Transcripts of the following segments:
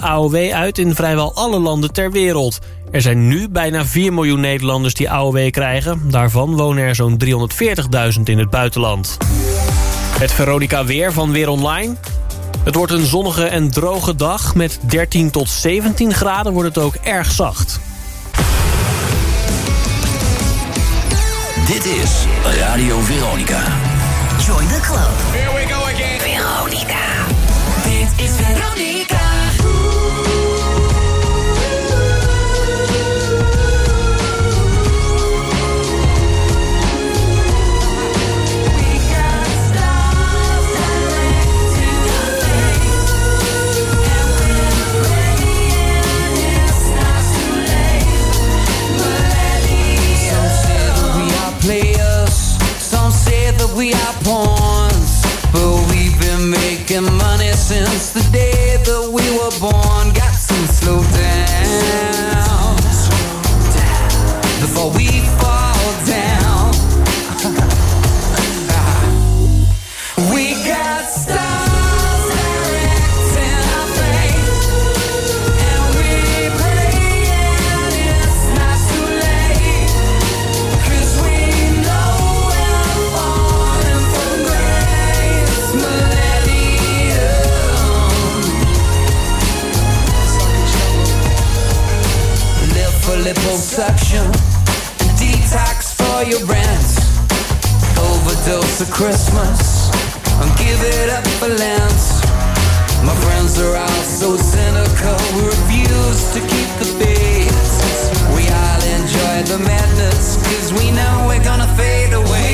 AOW uit in vrijwel alle landen ter wereld. Er zijn nu bijna 4 miljoen Nederlanders die AOW krijgen. Daarvan wonen er zo'n 340.000 in het buitenland. Het Veronica Weer van Weer Online. Het wordt een zonnige en droge dag. Met 13 tot 17 graden wordt het ook erg zacht. Dit is Radio Veronica. Join the club. Here we go we are pawns, but we've been making money since the day that we were born. Got to slow down For liposuction, detox for your rent, overdose of Christmas, and give it up for Lent. My friends are all so cynical, we refuse to keep the faith. We all enjoy the madness, cause we know we're gonna fade away.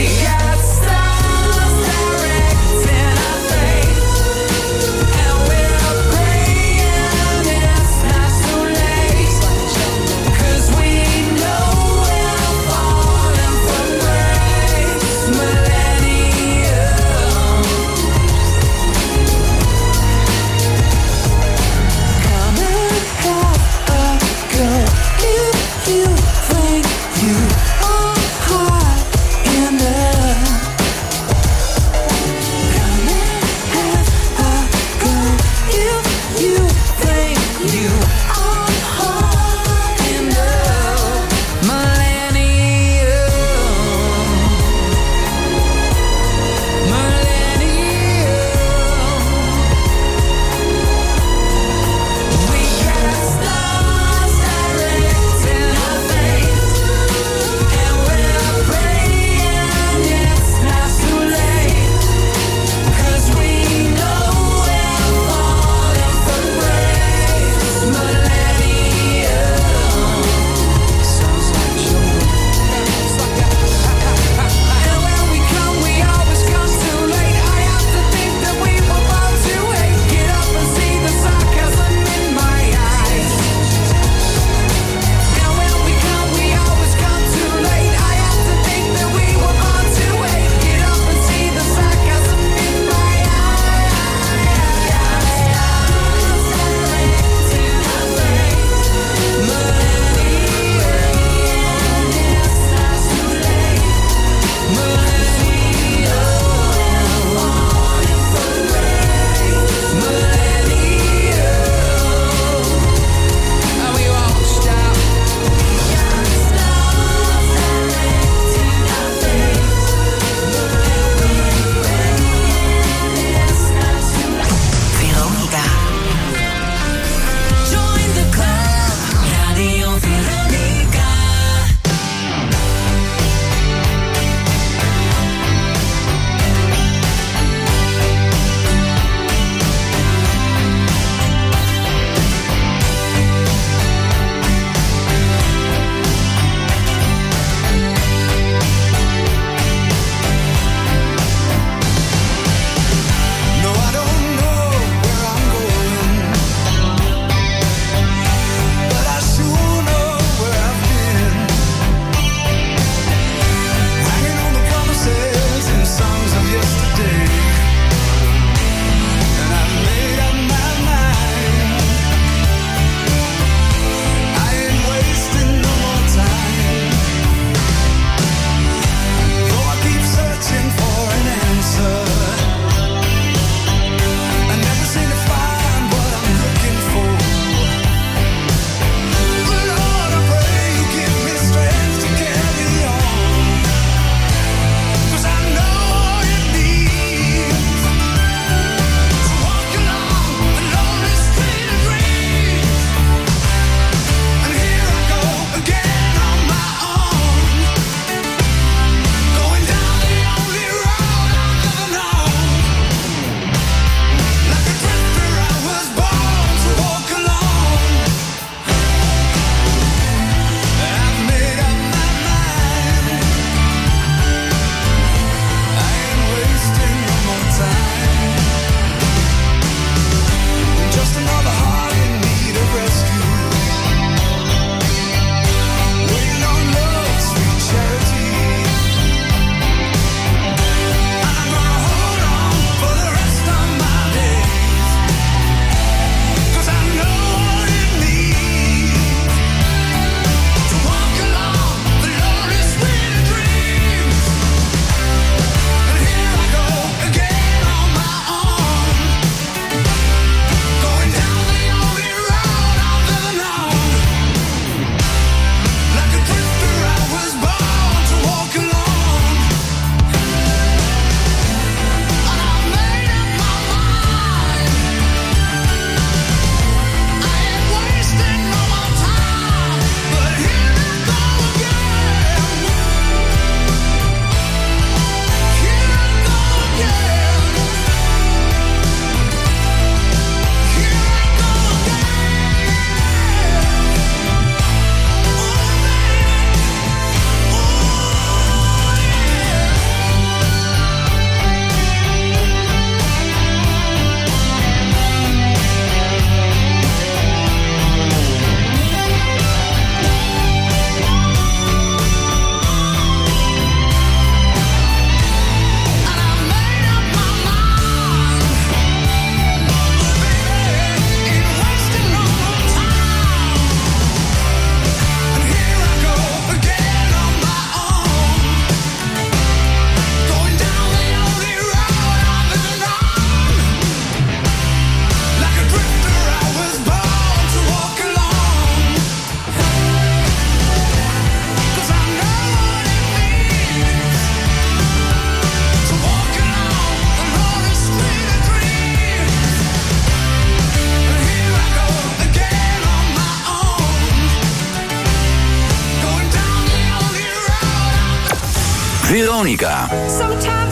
Veronica. Sometimes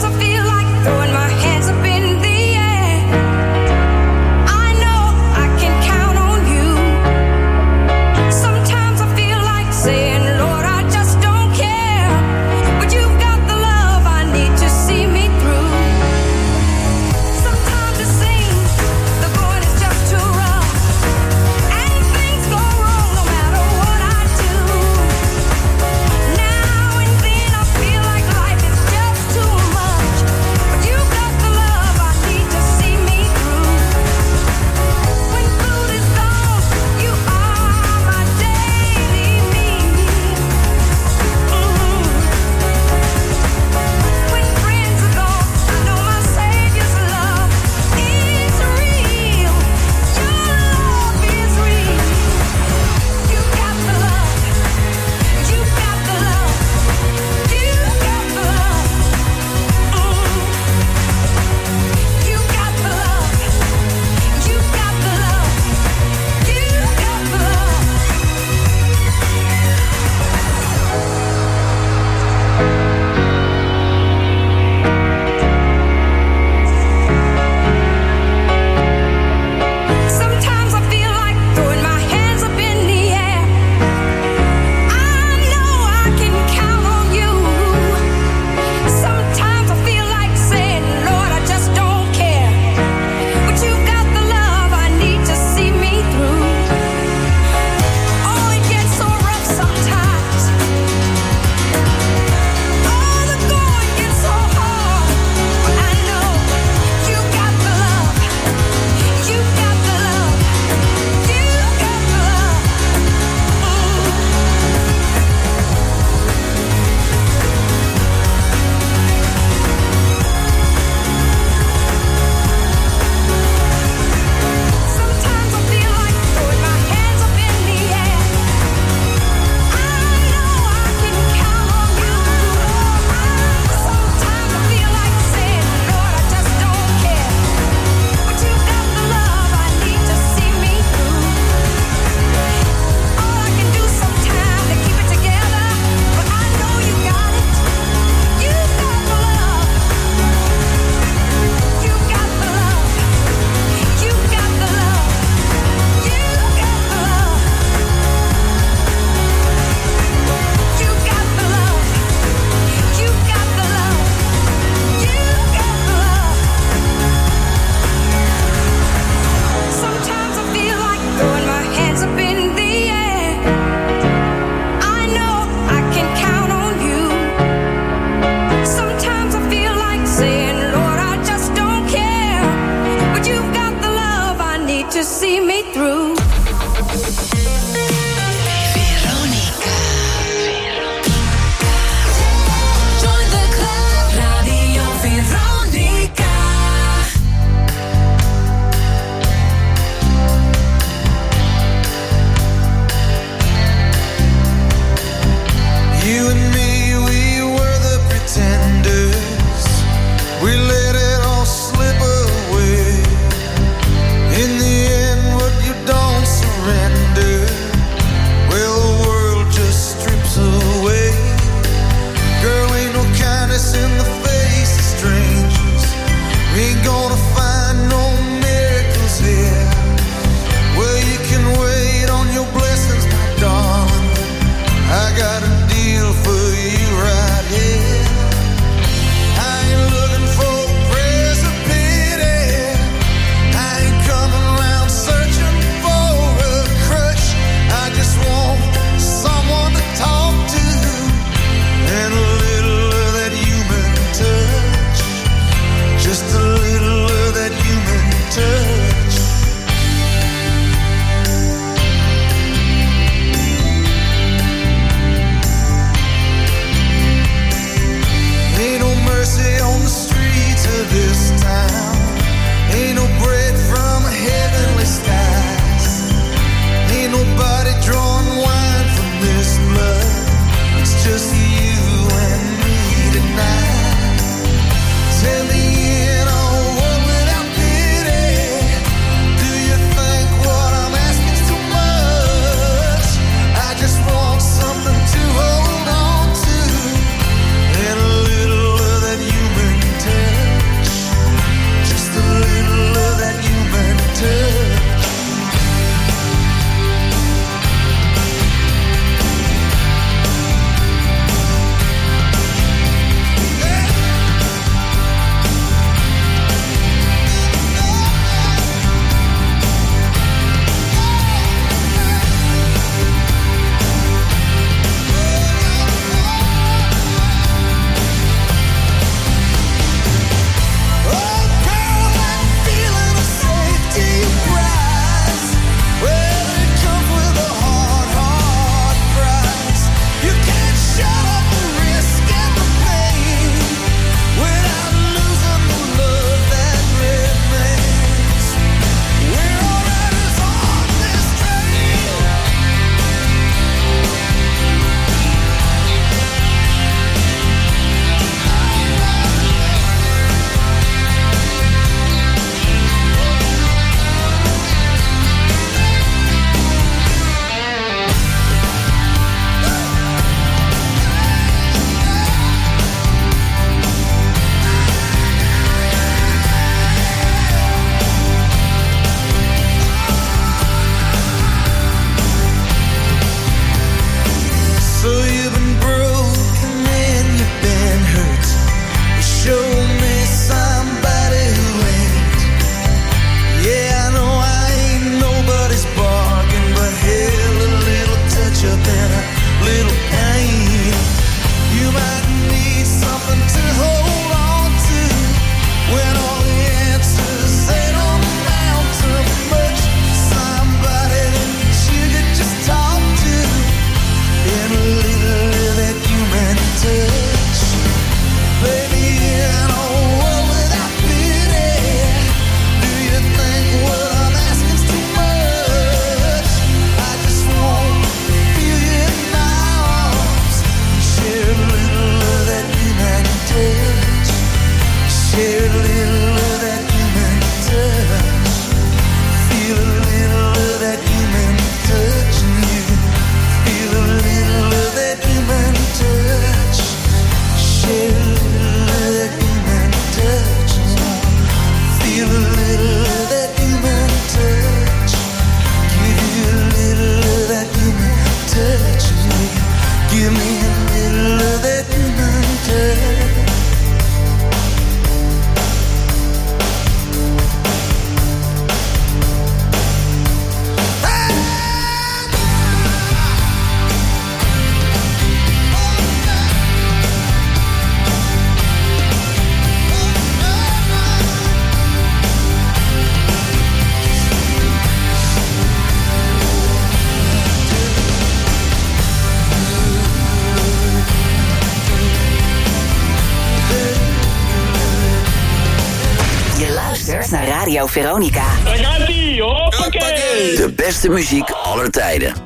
Veronica. Daar gaat ie, hoppakee. De beste muziek aller tijden.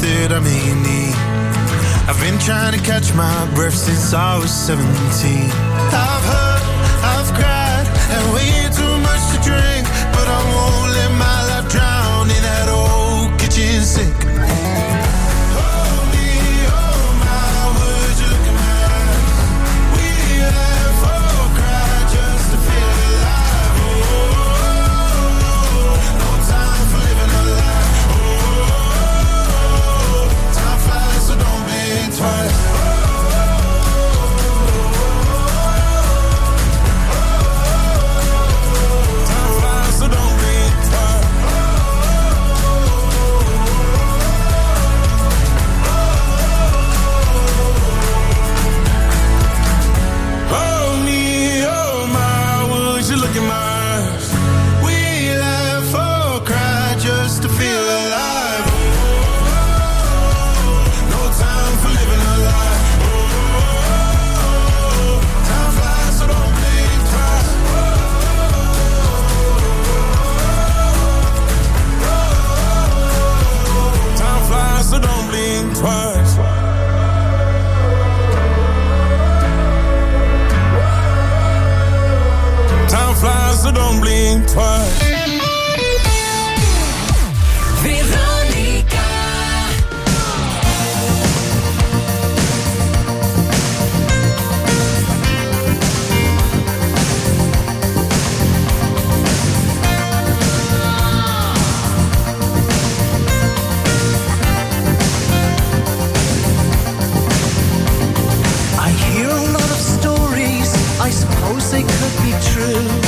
that I may need. I've been trying to catch my breath since I was 17. I've heard I they could be true.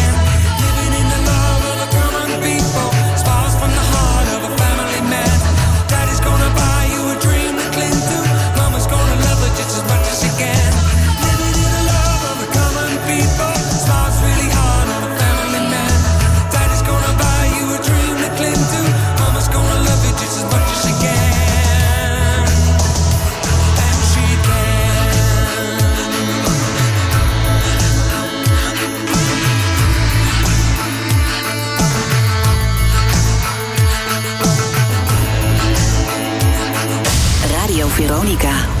Veronica.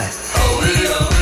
Love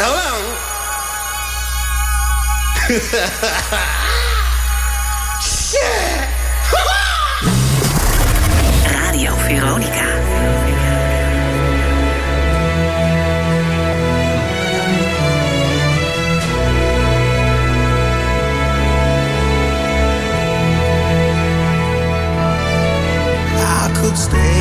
Hold on. Shit. Radio Veronica. I could stay